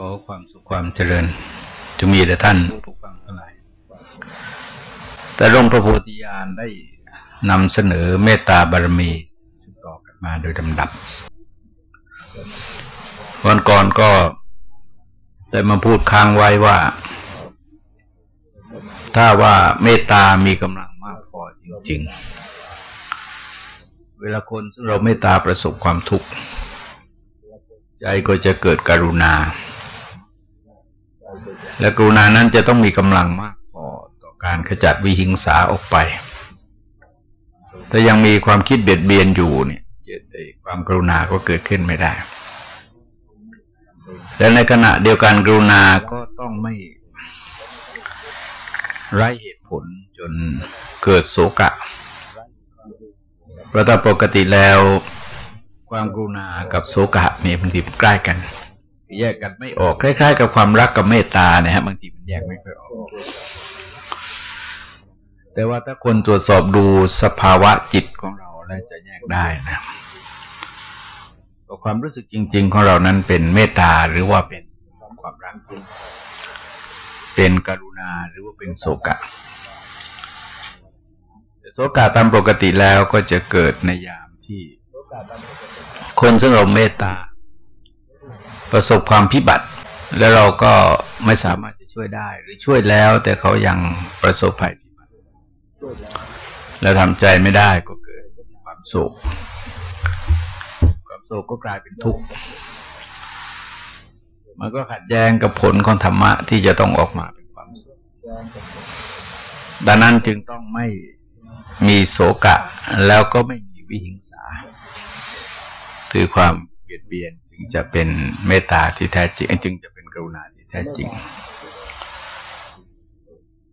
ขอความสุขความเจริญจะมีแต่ท่านผู้ฟังทั้งหลาย แต่หลวงพระโพธิญาณได้นำเสนอเมตตาบารมีต่อกันมาโดยลำดับ วันก่อนก็ได้มาพูดค้างไว้ว่า ถ้าว่าเมตตามีกำลังมากพอจริง ๆ เวลาคนซึ่งเราเมตตาประสบความทุกข์ ใจก็จะเกิดกรุณา และกรุณานั้นจะต้องมีกำลังมากพอต่อการขจัดวิหิงสาออกไป ถ้ายังมีความคิดเบียดเบียนอยู่เนี่ยเจตความกรุณาก็เกิดขึ้นไม่ได้ และในขณะเดียวกันกรุณาก็ต้องไม่ไร้เหตุผลจนเกิดโศกะเพราะถ้าปกติแล้วความกรุณากับโศกะมีบางทีใกล้กัน แยกกันไม่ออกคล้ายๆ กับความรักกับเมตตาเนี่ยฮะบางทีมันแยกไม่ค่อยออก แต่ว่าถ้าคนตรวจสอบดูสภาวะจิตของเราแล้วจะแยกได้นะความรู้สึกจริง ๆ ของเรานั้นเป็นเมตตาหรือว่าเป็นความรักเป็นกรุณาหรือว่าเป็นโศกะโศกะตามปกติแล้วก็จะเกิดในยามที่ คนซึ่งเราเมตตา ประสบความพิบัติ แล้วเราก็ไม่สามารถจะช่วยได้ หรือช่วยแล้ว แต่เขายังประสบภัยพิบัติแล้วทำใจไม่ได้ก็เกิดความโศกความโศกก็กลายเป็นทุกข์มันก็ขัดแย้งกับผลของธรรมะที่จะต้องออกมาเป็นความสุขดังนั้นจึงต้องไม่มีโศกะ แล้วก็ไม่มีวิหิงสา คือความเบียดเบียน จึงจะเป็นเมตตาที่แท้จริงจึงจะเป็นกรุณาที่แท้จริง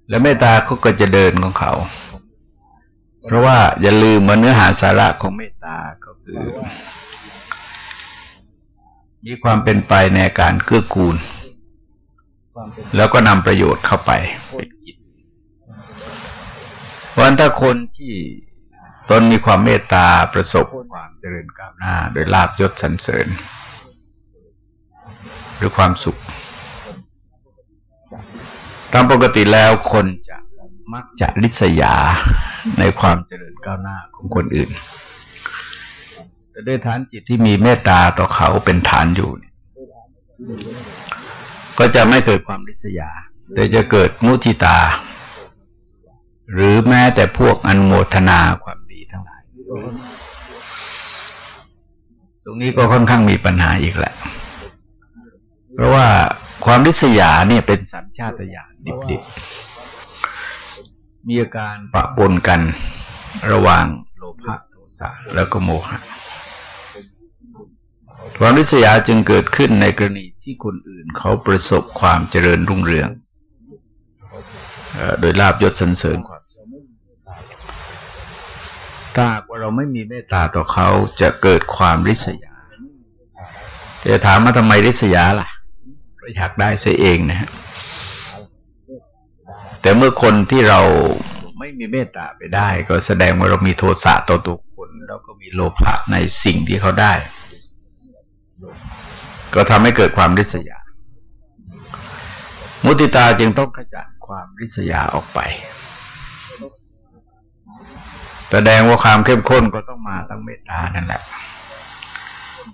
และเมตตาเขาก็จะเดินของเขา เพราะว่าอย่าลืมมาเนื้อหาสาระของเมตตาก็คือ มีความเป็นไปในการเกื้อกูล แล้วก็นำประโยชน์เข้าไปเป็นกิจวันถ้าคนที่ตนมีความเมตตาประสบความเจริญก้าวหน้า โดยลาบยศสรรเสริญ หรือความสุข ตามปกติแล้วคนจะมักจะริษยาในความเจริญก้าวหน้าของคนอื่น แต่ด้วยฐานจิตที่มีเมตตาต่อเขาเป็นฐานอยู่ ก็จะไม่เกิดความริษยา แต่จะเกิดมุทิตา หรือแม้แต่พวกอันโมทนาความดีทั้งหลาย ตรงนี้ก็ค่อนข้างมีปัญหาอีกแหละ เพราะว่าความริษยาเนี่ยเป็นสัญชาตญาณดิบๆมีอาการปะปนกันระหว่างโลภะโทสะแล้วก็โมหะความริษยาจึงเกิดขึ้นในกรณีที่คนอื่นเขาประสบความเจริญรุ่งเรืองโดยลาบยศสรรเสริญความถ้าว่าเราไม่มีเมตตาต่อเขาจะเกิดความริษยาจะถามมาทำไมริษยาล่ะก็ อยากได้เสียเองนะฮะแต่เมื่อคนที่เราไม่มีเมตตาไปได้ ก็แสดงว่าเรามีโทสะต่อตัวคนเราก็มีโลภะในสิ่งที่เขาได้ ก็ทำให้เกิดความริษยา มุติตาจึงต้องขจัดความริษยาออกไป แสดงว่าความเข้มข้นก็ต้องมาตั้งเมตตานั่นแหละ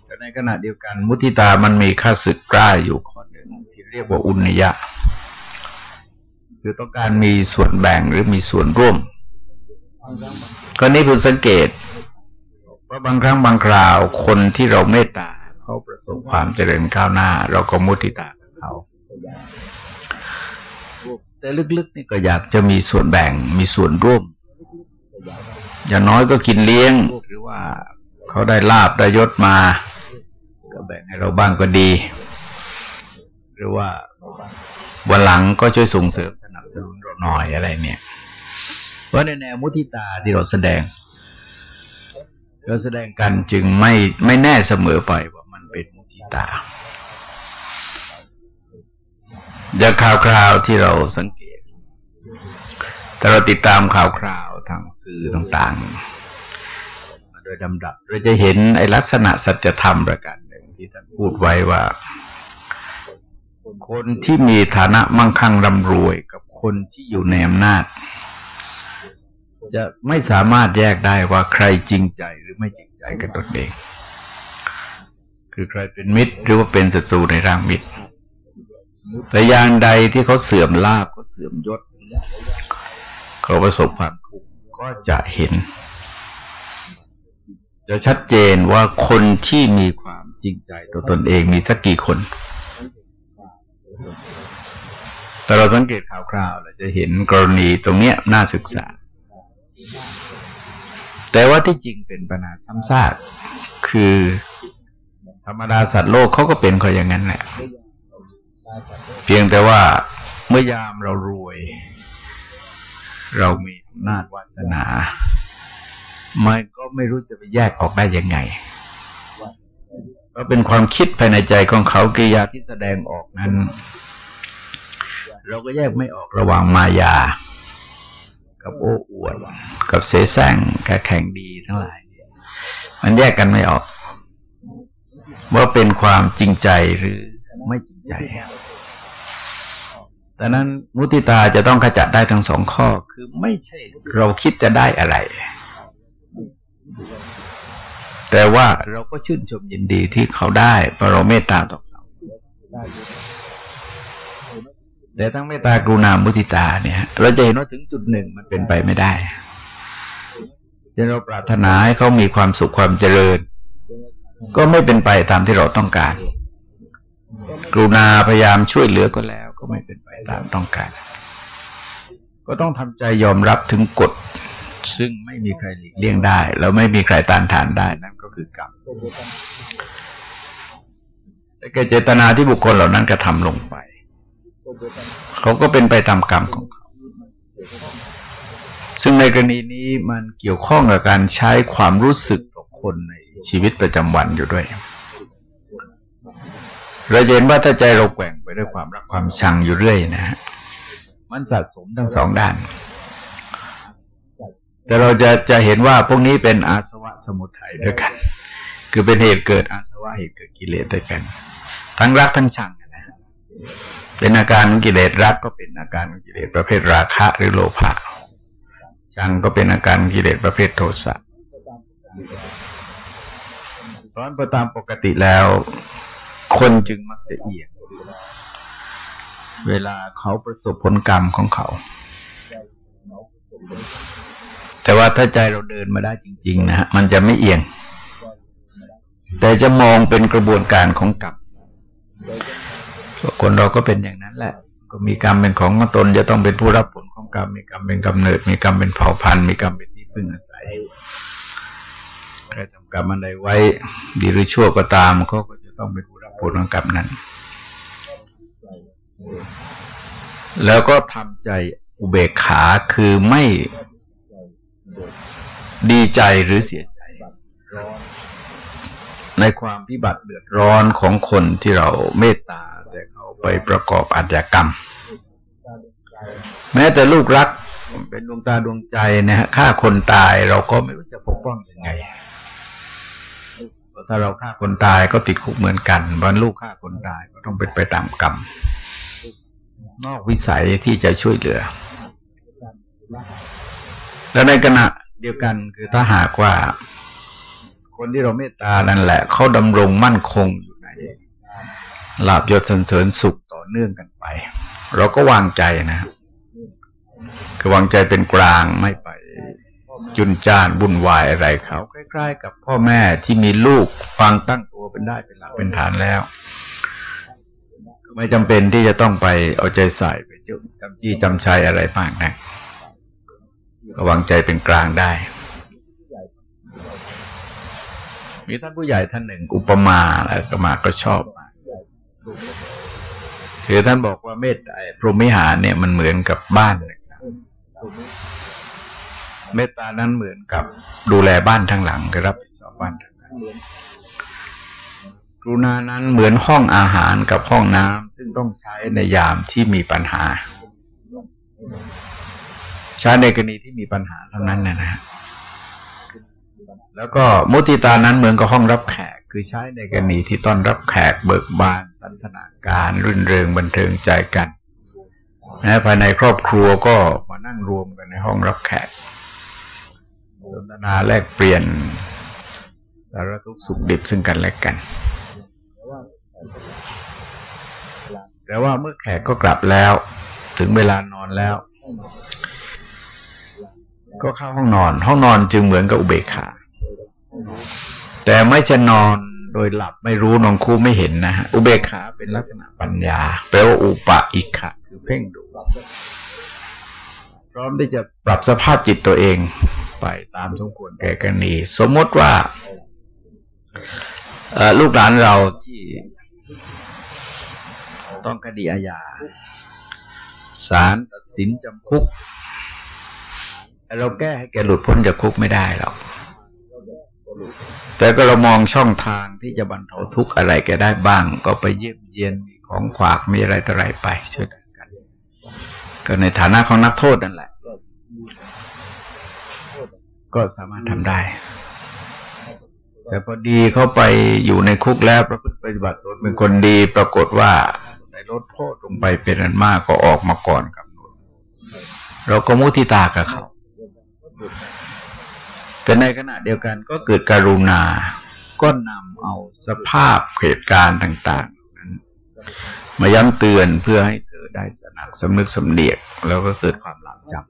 แต่ในขณะเดียวกัน มุติตามันมีค่าศึกกล้าอยู่ข้อ เรียกว่าอุณยะ คือต้องการมีส่วนแบ่งหรือมีส่วนร่วมก็นี้คุณสังเกตว่าบางครั้งบางคราวคนที่เราเมตตาเขาประสบความเจริญก้าวหน้า เราก็มุติตาเขาแต่ลึกๆนี่ก็อยากจะมีส่วนแบ่งมีส่วนร่วม อย่างน้อยก็กินเลี้ยง หรือว่าเขาได้ลาบได้ยศมา ก็แบ่งให้เราบ้างก็ดี หรือว่าวันหลังก็ช่วยส่งเสริมสนับสนุนเราหน่อยอะไรเนี่ยเพราะในแนวมุทิตาที่เราแสดง เราแสดงกันจึงไม่ไม่แน่เสมอไปว่ามันเป็นมุทิตาจากข่าวคราวที่เราสังเกต แต่เราติดตามข่าวคราวทางสื่อต่างๆโดยลำดับ เราจะเห็นไอ้ลักษณะสัจธรรมประการหนึ่งที่ท่านพูดไว้ว่า คนที่มีฐานะมั่งคั่งร่ำรวยกับคนที่อยู่ในอำนาจ จะไม่สามารถแยกได้ว่าใครจริงใจหรือไม่จริงใจกับตนเอง คือใครเป็นมิตรหรือว่าเป็นศัตรูในร่างมิตรแต่อย่างใดที่เขาเสื่อมลาบเขาเสื่อมยศเขาประสบความทุกข์ก็จะเห็น จะชัดเจนว่าคนที่มีความจริงใจต่อตนเองมีสักกี่คน แต่เราสังเกตข่าวคราวเราจะเห็นกรณีตรงเนี้ยน่าศึกษา แต่ว่าที่จริงเป็นปัญหาซ้ำซากคือ ธรรมดาสัตว์โลกเขาก็เป็นเขาอย่างนั้นแหละเพียงแต่ว่าเมื่อยามเรารวย เรามีอำนาจวาสนามันก็ไม่รู้จะไปแยกออกได้ยังไง ก็เป็นความคิดภายในใจของเขากิริยาที่แสดงออกนั้น เราก็แยกไม่ออกระหว่างมายา กับโอ้อวดกับเสแสร้งกับแข่งดีทั้งหลาย มันแยกกันไม่ออก ว่าเป็นความจริงใจหรือไม่จริงใจแต่นั้นมุติตาจะต้องขจัดได้ทั้งสองข้อ คือไม่ใช่เราคิดจะได้อะไร แต่ว่าเราก็ชื่นชมยินดีที่เขาได้เพราะเราเมตตาต่อเขาแต่ทั้งเมตตากรุณามุติตาเนี่ย เราจะเห็นว่าถึงจุดหนึ่งมันเป็นไปไม่ได้จะเราปรารถนาให้เขามีความสุขความเจริญ ก็ไม่เป็นไปตามที่เราต้องการ กรุณาพยายามช่วยเหลือก็แล้ว ก็ไม่เป็นไปตามต้องการ ก็ต้องทำใจยอมรับถึงกฎ ซึ่งไม่มีใครหลีกเลี่ยงได้ แล้วไม่มีใครต้านทานได้ นั่นก็คือกรรมแต่แกเจตนาที่บุคคลเหล่านั้นกระทำลงไป เขาก็เป็นไปตามกรรมของเขา ซึ่งในกรณีนี้มันเกี่ยวข้องกับการใช้ความรู้สึกต่อคนในชีวิตประจำวันอยู่ด้วยเราเห็นว่าถ้าใจเราแกว่งไปด้วยความรักความชังอยู่เรื่อยนะฮะมันสะสมทั้งสองด้าน แต่เราจะจะเห็นว่าพวกนี้เป็นอาสวะสมุทัยด้วยกัน คือเป็นเหตุเกิดอาสวะเหตุเกิดกิเลสด้วยกัน ทั้งรักทั้งชังนะเป็นอาการของกิเลสรักก็เป็นอาการของกิเลสประเภทราคะหรือโลภะชังก็เป็นอาการกิเลสประเภทโทสะเพราะตามปกติแล้ว คนจึงมักจะเอียงเวลาเขาประสบผลกรรมของเขา แต่ว่าถ้าใจเราเดินมาได้จริง ๆ นะฮะมันจะไม่เอียง แต่จะมองเป็นกระบวนการของกรรมคนเราก็เป็นอย่างนั้นแหละ ก็มีกรรมเป็นของตนจะต้องเป็นผู้รับผลของกรรมมีกรรมเป็นกำเนิด มีกรรมเป็นเผ่าพันธุ์มีกรรมเป็นที่พึ่งอาศัยใครทำกรรมอะไรไว้ ดีหรือชั่วก็ตามเขาก็จะต้องเป็นผู้รับผลของกรรมนั้น แล้วก็ทำใจอุเบกขาคือไม่ ดีใจหรือเสียใจ ในความพิบัติเดือดร้อนของคนที่เราเมตตา แต่เขาไปประกอบอาชญากรรม แม้แต่ลูกรักเป็นดวงตาดวงใจนะฮะฆ่าคนตายเราก็ไม่รู้จะปกป้องยังไงถ้าเราฆ่าคนตายก็ติดคุกเหมือนกันวันลูกฆ่าคนตายก็ต้องเป็นไปตามกรรม นอกวิสัยที่จะช่วยเหลือ แล้วในขณะเดียวกันคือถ้าหากว่า คนที่เราเมตตานั่นแหละเขาดำรงมั่นคงอยู่ในลาบยศสรรเสริญสุขต่อเนื่องกันไป เราก็วางใจนะคือวางใจเป็นกลางไม่ไป จุนจานบุญวายอะไรเขาใกล้ๆกับพ่อแม่ที่มีลูกฟังตั้งตัวเป็นได้เป็นหลักเป็นฐานแล้วไม่จำเป็นที่จะต้องไปเอาใจใส่ไปจุจำจี้จำชัยอะไรมากนะ วางใจเป็นกลางได้ มีท่านผู้ใหญ่ท่านหนึ่ง อุปมาแล้วก็มาก็ชอบคือท่านบอกว่าเมตตาพรหมิหารเนี่ยมันเหมือนกับบ้านเมตตานั้นเหมือนกับดูแลบ้านทั้งหลังรับผิดชอบบ้านทั้งหลังกรุณานั้นเหมือนห้องอาหารกับห้องน้ำซึ่งต้องใช้ในยามที่มีปัญหา ใช้ในกรณีที่มีปัญหาเท่านั้นนะฮะแล้วก็มุติตานั้นเหมือนกับห้องรับแขก คือใช้ในกรณีที่ต้อนรับแขกเบิกบาน สันทนาการรื่นเริงบันเทิงใจกันนะภายในครอบครัวก็มานั่งรวมกันในห้องรับแขก สนทนาแลกเปลี่ยน สารทุกสุขดิบซึ่งกันและกัน แต่ว่าเมื่อแขกก็กลับแล้ว ถึงเวลานอนแล้ว ก็เข้าห้องนอน ห้องนอนจึงเหมือนกับอุเบกขา แต่ไม่จะนอนโดยหลับไม่รู้นอนคู่ไม่เห็นนะฮะอุเบกขาเป็นลักษณะปัญญาแปลว่าอุปะอิขะคือเพ่งดูพร้อมที่จะปรับสภาพจิตตัวเอง ไปตามสมควรแก่กรณีสมมติว่าลูกหลานเราที่ต้องคดีอาญาศาลตัดสินจำคุก เราแก้ให้แกหลุดพ้นจากคุกไม่ได้หรอกแต่ก็เรามองช่องทางที่จะบรรเทาทุกข์อะไรแกได้บ้าง ก็ไปเยี่ยมเยียนมีของขวากมีอะไรต่ออะไรไปช่วยกัน ก็ในฐานะของนักโทษนั่นแหละ ก็สามารถทำได้ แต่พอดีเขาไปอยู่ในคุกแล้วประพฤติปฏิบัติตนเป็นคนดีปรากฏว่าได้ลดโทษลงไปเป็นอันมากก็ออกมาก่อนกับเราก็มุทิตากับเขา แต่ในขณะเดียวกันก็เกิดการุณา ก็นำเอาสภาพเหตุการณ์ต่าง ๆ นั้น มาย้ำเตือนเพื่อให้เธอได้สนักสำนึกสำเนียก แล้วก็เกิดความหลังจำ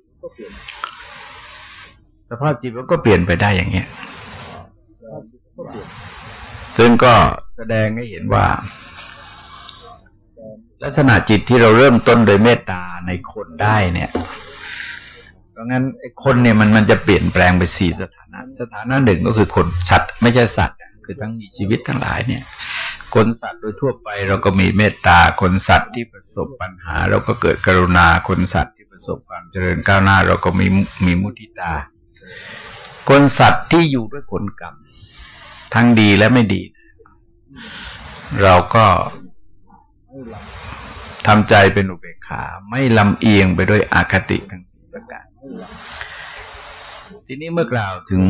สภาพจิตมันก็เปลี่ยนไปได้อย่างเงี้ยซึ่งก็แสดงให้เห็นว่า ลักษณะจิตที่เราเริ่มต้นโดยเมตตาในคนได้เนี่ย ราะงั้นไอ้คนเนี่ยมันมันจะเปลี่ยนแปลงไปสี่สถานะ สถานะหนึ่งก็คือคนสัตว์ ไม่ใช่สัตว์ คือทั้งมีชีวิตทั้งหลายเนี่ย คนสัตว์โดยทั่วไปเราก็มีเมตตา คนสัตว์ที่ประสบปัญหา เราก็เกิดกรุณา คนสัตว์ที่ประสบความเจริญก้าวหน้า เราก็มีมีมุทิตา คนสัตว์ที่อยู่ด้วยผลกรรม ทั้งดีและไม่ดี เราก็ทำใจเป็นอุเบกขา ไม่ลำเอียงไปด้วยอาคติทั้งสิ้นประการ ทีนี้เมื่อกล่าวถึง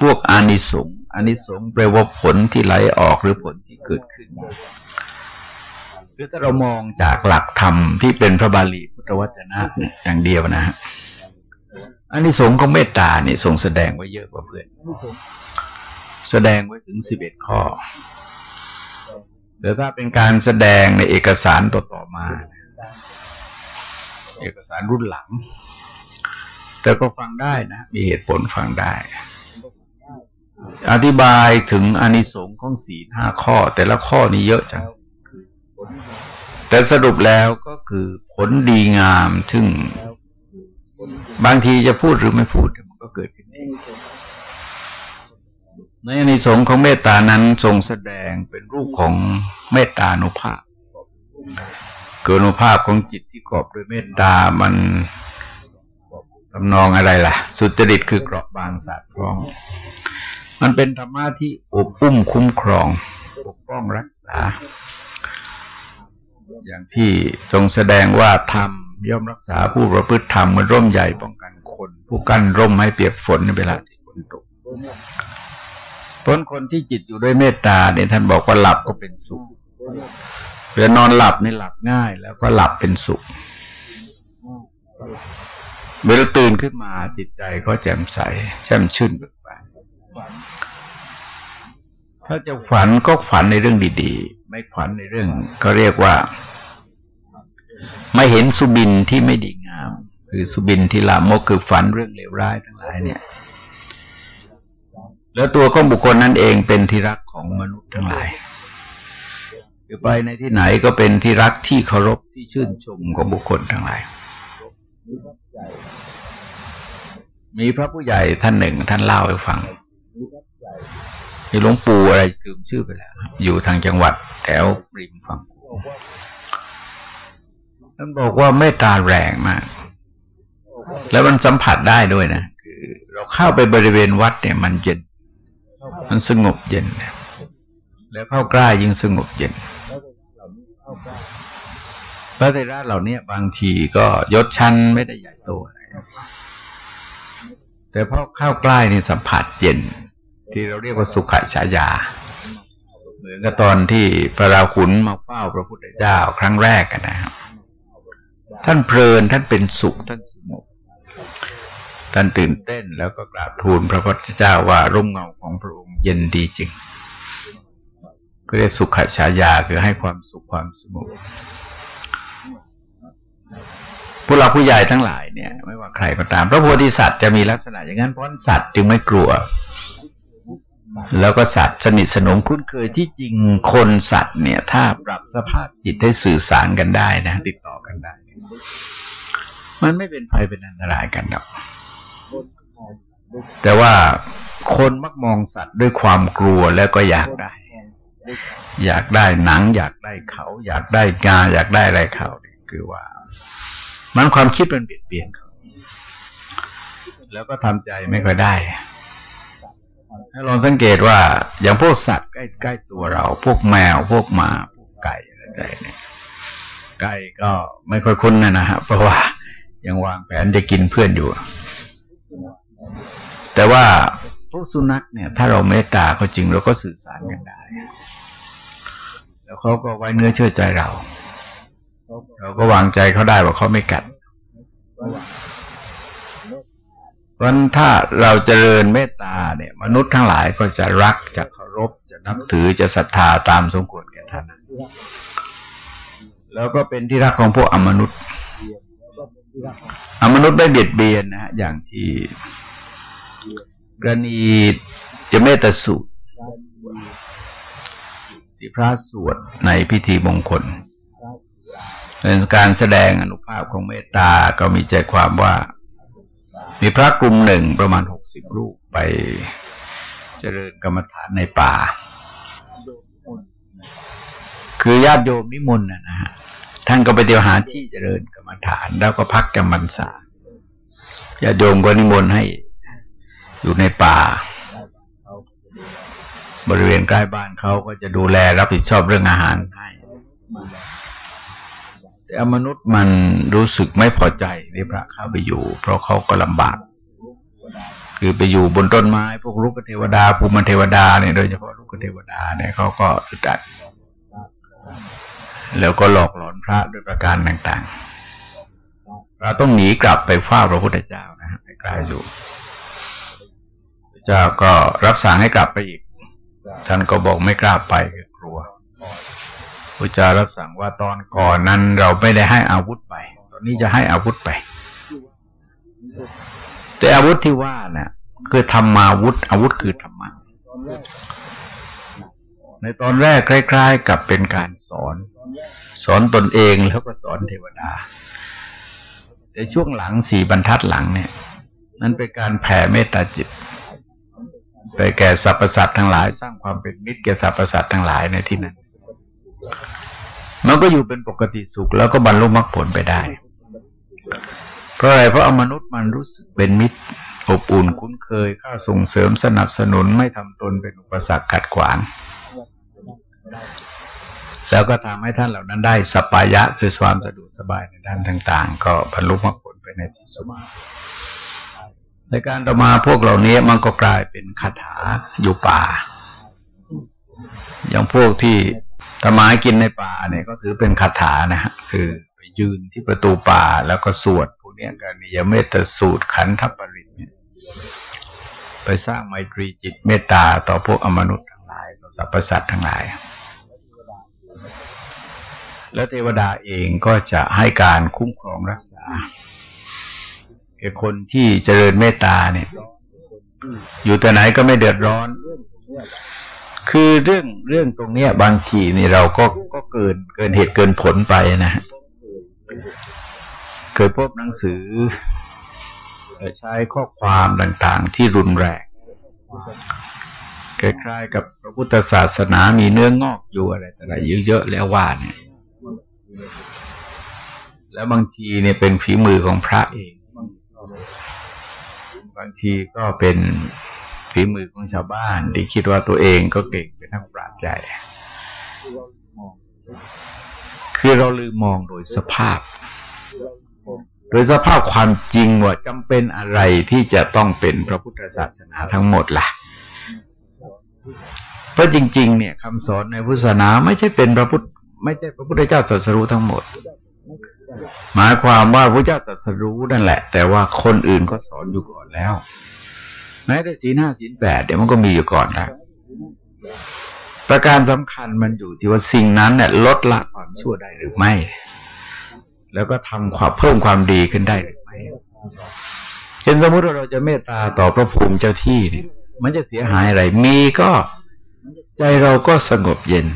พวกอานิสงส์อานิสงส์แปลว่าผลที่ไหลออกหรือผลที่เกิดขึ้นคือถ้าเรามองจากหลักธรรมที่เป็นพระบาลีพุทธวจนะอย่างเดียวนะฮะอานิสงส์ของเมตตาเนี่ยทรงแสดงไว้เยอะกว่าเพื่อน แสดงไว้ถึงสิบเอ็ดข้อหรือถ้าเป็นการแสดงในเอกสารต่อๆมา เอกสารรุ่นหลัง แต่ก็ฟังได้นะ มีเหตุผลฟังได้ อธิบายถึงอนิสงค์ของศีลห้าข้อ แต่ละข้อนี้เยอะจัง แต่สรุปแล้วก็คือผลดีงามซึ่งบางทีจะพูดหรือไม่พูดมันก็เกิดขึ้นเองในอนิสงค์ของเมตตานั้นทรงแสดงเป็นรูปของเมตตานุภาพเกินุภาพของจิตที่กอบด้วยเมตตามัน ทำนองอะไรล่ะ สุจริตคือกรอบบางสาดคล้อง มันเป็นธรรมะที่อบอุ้มคุ้มครองปกป้องรักษา อย่างที่ทรงแสดงว่าธรรมย่อมรักษาผู้ประพฤติธรรมมันร่มใหญ่ป้องกันคน ผู้กั้นร่มให้เปียกฝนในเวลาที่ฝนตกพราะคนที่จิตอยู่ด้วยเมตตาเนี่ยท่านบอกว่าหลับก็เป็นสุขเวลานอนหลับนี่หลับง่าย แล้วก็หลับเป็นสุข เวลาตื่นขึ้นมาจิตใจก็แจ่มใส แช่มชื่นเบิกบานถ้าจะฝันก็ฝันในเรื่องดีๆ ไม่ฝันในเรื่องเขาเรียกว่า ไม่เห็นสุบินที่ไม่ดีงาม คือสุบินที่ลามกคือฝันเรื่องเลวร้ายทั้งหลายเนี่ย แล้วตัวของบุคคลนั้นเองเป็นที่รักของมนุษย์ทั้งหลายคือไปในที่ไหนก็เป็นที่รักที่เคารพที่ชื่นชมของบุคคลทั้งหลาย มีพระผู้ใหญ่ท่านหนึ่ง ท่านเล่าให้ฟังมีหลวงปู่อะไรลืมชื่อไปแล้ว อยู่ทางจังหวัดแถวริมฝั่งท่านบอกว่าเมตตาแรงมาก แล้วมันสัมผัสได้ด้วยนะคือเราเข้าไปบริเวณวัดเนี่ย มันเย็น มันสงบเย็น แล้วเข้าใกล้ยิ่งสงบเย็น พระเทระเหล่านี้บางทีก็ยศชั้นไม่ได้ใหญ่โตอะไรแต่พอเข้าใกล้นี่สัมผัสเย็น ที่เราเรียกว่าสุขฉายา เหมือนกับตอนที่พระราขุนมาเฝ้าพระพุทธเจ้าครั้งแรกนนะครับ ท่านเพลินท่านเป็นสุขท่านสงบท่านตื่นเต้นแล้วก็กราบทูลพระพุทธเจ้าว่าร่มเงาของพระองค์เย็นดีจริงก็เรียกสุขฉายาคือให้ความสุขความสงบ ผู้หลักผู้ใหญ่ทั้งหลายเนี่ย ไม่ว่าใครก็ตาม พระโพธิสัตว์จะมีลักษณะอย่างนั้นเพราะสัตว์จึงไม่กลัว แล้วก็สัตว์สนิทสนมคุ้นเคยที่จริงคนสัตว์เนี่ย ถ้าปรับสภาพจิตให้สื่อสารกันได้นะ ติดต่อกันได้ มันไม่เป็นภัยเป็นอันตรายกันหรอกแต่ว่าคนมักมองสัตว์ด้วยความกลัวแล้วก็อยากได้ อยากได้หนัง อยากได้เขา อยากได้กาอยากได้อะไรเขาคือว่า มันความคิดมันเปลี่ยนเปลี่ยนเขาแล้วก็ทำใจไม่ค่อยได้ให้ลองสังเกตว่า อย่างพวกสัตว์ใกล้ๆตัวเรา พวกแมวพวกหมาพวกไก่อะไรเนี่ยไก่ก็ไม่ค่อยคุ้นนะนะฮะเพราะว่ายังวางแผนจะกินเพื่อนอยู่ แต่ว่าพวกสุนัขเนี่ย ถ้าเราเมตตาเขาจริงเราก็สื่อสารกันได้ แล้วเขาก็ไว้เนื้อเชื่อใจเรา เราก็วางใจเขาได้ว่าเขาไม่กัดเพราะถ้าเราเจริญเมตตาเนี่ย มนุษย์ทั้งหลายก็จะรักจะเคารพจะนับถือจะศรัทธาตามสมควรแก่ท่านแล้วก็เป็นที่รักของพวกอมนุษย์ อมนุษย์ไม่เบียดเบียนนะฮะอย่างที่กรณีจะเมตสูตรที่พระสวดในพิธีมงคล เป็นการแสดงอนุภาพของเมตตาก็มีใจความว่า มีพระกลุ่มหนึ่งประมาณหกสิบรูปไปเจริญกรรมฐานในป่า คือญาติโยมนิมนต์นะฮะท่านก็ไปเดียวหาที่เจริญกรรมฐาน แล้วก็พักจำพรรษาญาติโยมก็นิมนต์ให้อยู่ในป่า บริเวณใกล้บ้านเขาก็จะดูแลรับผิดชอบเรื่องอาหารให้ แต่มนุษย์มันรู้สึกไม่พอใจที่พระเข้าไปอยู่ เพราะเขาก็ลำบาก คือไปอยู่บนต้นไม้ พวกลูกเทวดาภูมิเทวดาเนี่ยโดยเฉพาะลูกเทวดาเนี่ยเขาก็อึดอัดแล้วก็หลอกหลอนพระด้วยประการต่างๆ เราต้องหนีกลับไปเฝ้าพระพุทธเจ้านะฮะไปกลายอยู่พระเจ้าก็รับสั่งให้กลับไปอีก ท่านก็บอกไม่กล้าไปกลัว พระเจ้ารับสั่งว่าตอนก่อนนั้นเราไม่ได้ให้อาวุธไป ตอนนี้จะให้อาวุธไป แต่อาวุธที่ว่านะ่ะ คือธรรมาวุธ อาวุธคือธรรมะในตอนแรกคล้ายๆ กับเป็นการสอน สอนตนเองแล้วก็สอนเทวดา แต่ช่วงหลังสี่บรรทัดหลังเนี่ย นั้นเป็นการแผ่เมตตาจิตไปแก่สรรพสัตว์ทั้งหลาย สร้างความเป็นมิตรแก่สรรพสัตว์ทั้งหลายในที่นั้น มันก็อยู่เป็นปกติสุขแล้วก็บรรลุมรรคผลไปได้ เพราะอะไรเพราะอมนุษย์มันรู้สึกเป็นมิตร อบอุ่นคุ้นเคยข้าส่งเสริมสนับสนุนไม่ทำตนเป็นอุปสรรคขัดขวาง แล้วก็ทำให้ท่านเหล่านั้นได้สปายะคือความสะดวกสบายในด้านต่าง ๆ ก็บรรลุมรรคผลไปในที่สุดในการต่อมาพวกเหล่านี้มันก็กลายเป็นคาถาอยู่ป่า อย่างพวกที่ ทำมากินในป่าเนี่ยก็ถือเป็นคาถานะฮะคือไปยืนที่ประตูป่าแล้วก็สวดพวกนี้กันนิยเมตสูตรขันธปริตเนี่ยไปสร้างไมตรีจิตเมตตาต่อพวกอมนุษย์ทั้งหลายต่อสรรพสัตว์ทั้งหลาย แล้วเทวดาเองก็จะให้การคุ้มครองรักษาแก่คนที่เจริญเมตตาเนี่ย อยู่แต่ไหนก็ไม่เดือดร้อน คือเรื่องเรื่องตรงเนี้ย บางทีนี่เราก็ก็เกินเกินเหตุเกินผลไปนะฮะเคยพบหนังสือใช้ข้อความต่างๆ ที่รุนแรงคล้ายๆกับพระพุทธศาสนามีเนื้องอกอยู่อะไรแต่อะไรเยอะๆแล้วว่าเนี่ย แล้วบางทีเนี่ยเป็นฝีมือของพระเอง บางทีก็เป็น ฝีมือของชาวบ้าน ที่คิดว่าตัวเองก็เก่งเป็นนักปราชญ์ใจคือเราลืมมองโดยสภาพ โดยสภาพความจริงว่าจำเป็นอะไรที่จะต้องเป็นพระพุทธศาสนาทั้งหมดละ่ะ เพราะจริง ๆ เนี่ยคำสอนในพุทธศาสนาไม่ใช่เป็นพระพุทธไม่ใช่พระพุทธเจ้าตรัสรู้ทั้งหมด หมายความว่าพระเจ้าตรัสรู้นั่นแหละ แต่ว่าคนอื่นก็สอนอยู่ก่อนแล้ว แม้แต่ศีลห้าศีลแปดเดี๋ยวมันก็มีอยู่ก่อนแล้วประการสำคัญมันอยู่ที่ว่าสิ่งนั้นเนี่ยลดละความชั่วได้หรือไม่ แล้วก็ทำความเพิ่มความดีขึ้นได้หรือไม่เช่นสมมติว่าเราจะเมตตาต่อพระภูมิเจ้าที่เนี่ย มันจะเสียหายอะไร มีก็ใจเราก็สงบเย็น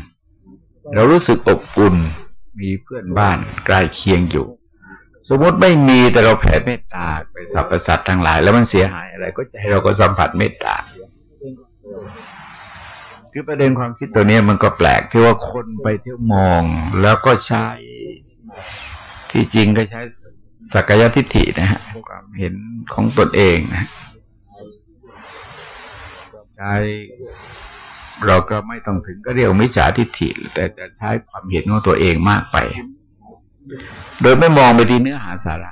เรารู้สึกอบอุ่น มีเพื่อนบ้านใกล้เคียงอยู่ สมมติไม่มีแต่เราแผ่เมตตาไปสรรพสัตว์ทั้งหลาย แล้วมันเสียหายอะไร ก็ใจเราก็สัมผัสเมตตาคือประเด็นความคิดตัวนี้มันก็แปลกที่ว่าคนไปเที่ยวมอง แล้วก็ใช้ที่จริงก็ใช้สักยทิฏฐินะฮะความเห็นของตนเองนะใช้เราก็ไม่ต้องถึงก็เรียกมิจฉาทิฏฐิแต่จะใช้ความเห็นของตัวเองมากไป โดยไม่มองไปที่เนื้อหาสาระ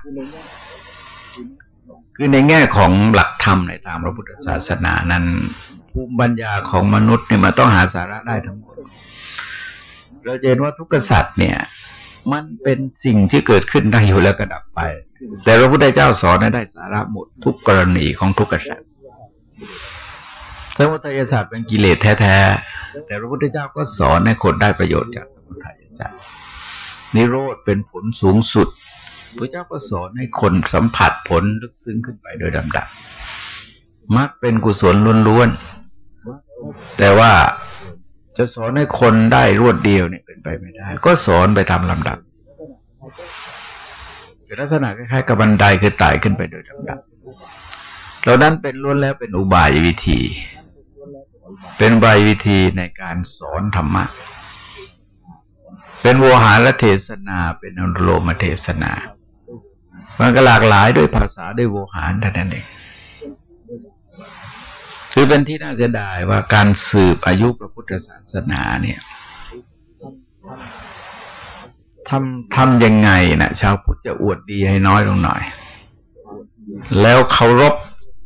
คือในแง่ของหลักธรรมในตามพระพุทธศาสนานั้นภูมิปัญญาของมนุษย์เนี่ยมันต้องหาสาระได้ทั้งหมด เราเห็นว่าทุกษัตริย์เนี่ย มันเป็นสิ่งที่เกิดขึ้นได้อยู่แล้วก็ดับไป แต่พระพุทธเจ้าสอนได้สาระหมดทุกกรณีของทุกษัตริย์สมุทัยศาสตร์เป็นกิเลสแท้ๆ แต่พระพุทธเจ้าก็สอนให้คนได้ประโยชน์จากสมุทัยศาสตร์ นิโรธเป็นผลสูงสุดพระเจ้าก็สอนให้คนสัมผัสผลลึกซึ้งขึ้นไปโดยลำดับมักเป็นกุศลล้วนๆแต่ว่าจะสอนให้คนได้รวดเดียวเนี่ยเป็นไปไม่ได้ ก็สอนไปตามลำดับเป็นลักษณะคล้ายๆกับบันไดคือไต่ขึ้นไปโดยลำดับเหล่านั้นเป็นล้วนแล้วเป็นอุบายวิธี เป็นใบวิธีในการสอนธรรมะ เป็นโวหารและเทศนา เป็นอนุโลมเทศนา มันก็หลากหลายด้วยภาษาด้วยโวหารเท่านั้นเองคือเป็นที่น่าเสียดายว่าการสืบอายุพระพุทธศาสนาเนี่ยทำทำยังไงนะชาวพุทธจะอวดดีให้น้อยลงหน่อย แล้วเคารพ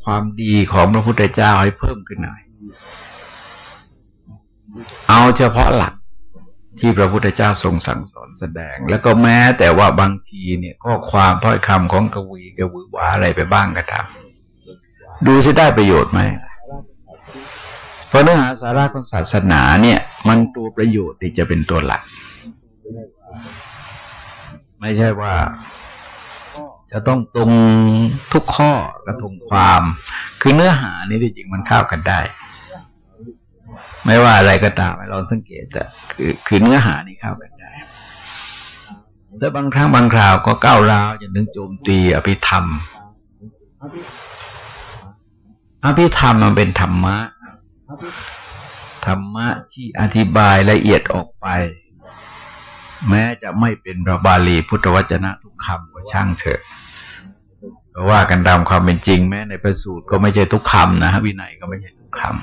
ความดีของพระพุทธเจ้าให้เพิ่มขึ้นหน่อย เอาเฉพาะหลัก ที่พระพุทธเจ้าทรงสั่งสอนแสดง แล้วก็แม้แต่ว่าบางทีเนี่ยข้อความถ้อยคำของกวีกวีวาอะไรไปบ้างก็ตามดูจะได้ประโยชน์ไหมเพราะเนื้อหาสาระของศาสนาเนี่ย มันตัวประโยชน์ที่จะเป็นตัวหลัก ไม่ใช่ว่า จะต้องตรงทุกข้อกระทงความ คือเนื้อหานี่จริงมันเข้ากันได้ ไม่ว่าอะไรก็ตามเราสังเกตแต่คือคือเนื้อหานี่เข้ากันได้แต่บางครั้งบางคราวก็ก้าวร้าวจนถึงโจมตีอภิธรรม อภิธรรมมันเป็นธรรมะ ธรรมะที่อธิบายละเอียดออกไป แม้จะไม่เป็นพระบาลีพุทธวจนะทุกคำก็ช่างเถอะเพราะว่ากันตามความเป็นจริง แม้ในประสูตรก็ไม่ใช่ทุกคำนะวินัยก็ไม่ใช่ทุกคำ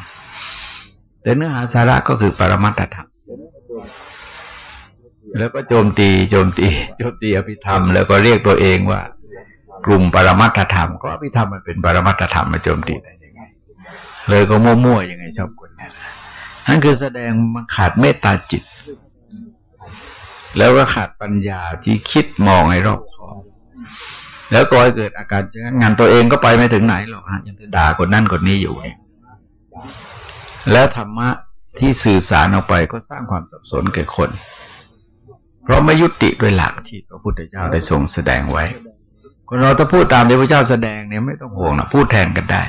แต่เนื้อหาสาระก็คือปรมัตถธรรม แล้วก็โจมตีโจมตีโจมตีอภิธรรมแล้วก็เรียกตัวเองว่ากลุ่มปรมัตถธรรม ก็อภิธรรมมันเป็นปรมัตถธรรมมาโจมตีได้เลยก็มั่วๆยังไงชอบคนนั้นนั่นคือแสดงมันขาดเมตตาจิต แล้วก็ขาดปัญญาที่คิดมองให้รอบคอบแล้วก็เกิดอาการเช่นงานตัวเองก็ไปไม่ถึงไหนหรอกฮะยังจะด่าคนนั่นคนนี้อยู่เนี่ย แล้วธรรมะที่สื่อสารออกไปก็สร้างความสับสนแก่คน เพราะไม่ยุติด้วยหลักที่พระพุทธเจ้าได้ทรงแสดงไว้ คนเราถ้าพูดตามที่พระเจ้าแสดงเนี่ยไม่ต้องห่วงนะพูดแทนกันได้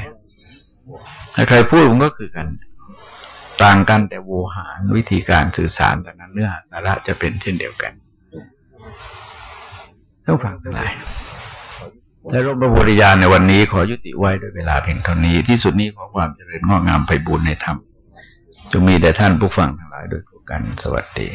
ถ้าใครพูดมันก็คือกัน ต่างกันแต่โวหารวิธีการสื่อสารแต่นั้นเนื้อหาสาระจะเป็นเช่นเดียวกันต้องฟังทั้งหลาย และร่มพระโพธิญาณในวันนี้ขอยุติไว้ด้วยเวลาเพียงเท่านี้ ที่สุดนี้ขอความเจริญงอกงามไปบุญในธรรมจงมีแด่ท่านผู้ฟังทั้งหลายโดยทุกกันสวัสดี